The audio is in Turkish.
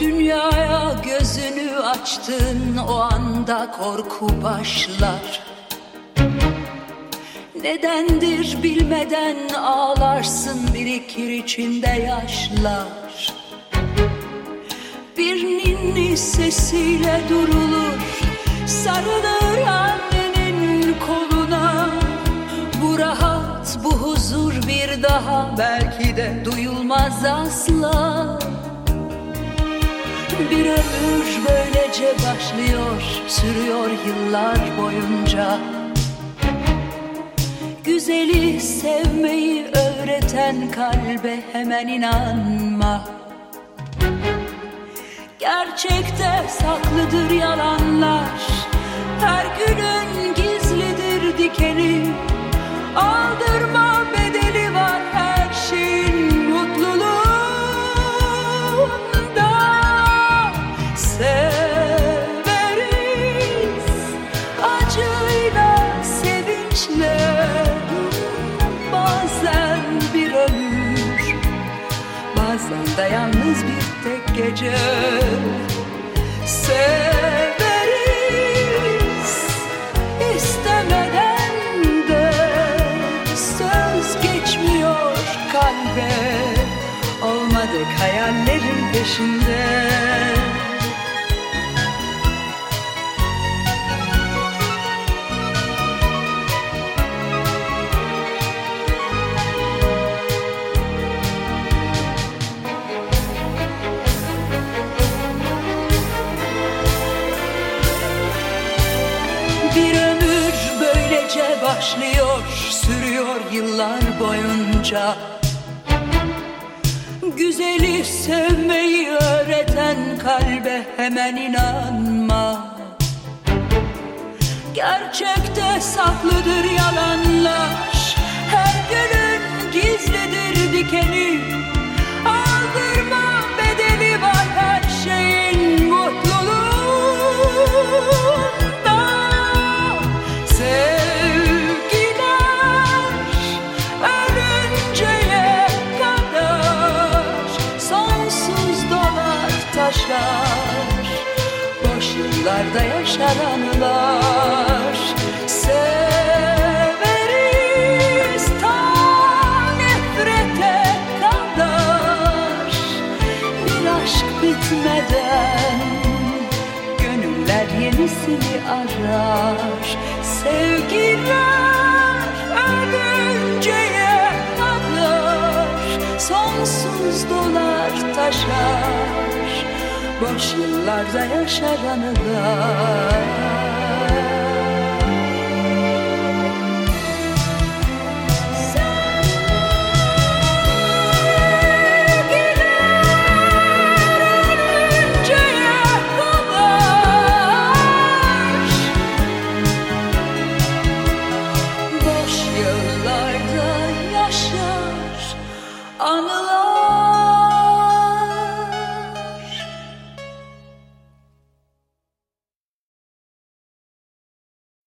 Dünyaya gözünü açtın o anda korku başlar. Nedendir bilmeden ağlarsın birikir içinde yaşlar. Bir ninni sesiyle durulur sarılır annenin koluna. Bu rahat bu huzur bir daha belki de duyulmaz asla bir ömür böylece başlıyor, sürüyor yıllar boyunca. Güzeli sevmeyi öğreten kalbe hemen inanma. Gerçekte saklıdır yalanlar Her günün gizlidir dikeni yalnız bir tek gece. Severiz istemeden de Söz geçmiyor kalbe. Olmadık hayallerin peşinde yıllar boyunca Güzeli sevmeyi öğreten kalbe hemen inanma. Gerçekte saklıdır yalanlar Her günün gizlidir dikeni anılar Severiz ta kadar. Bir aşk bitmeden Gönüller yenisini arar. Sevgiler ölünceye kadar Sonsuz dolar taşar Boş yıllarda yaşar anılar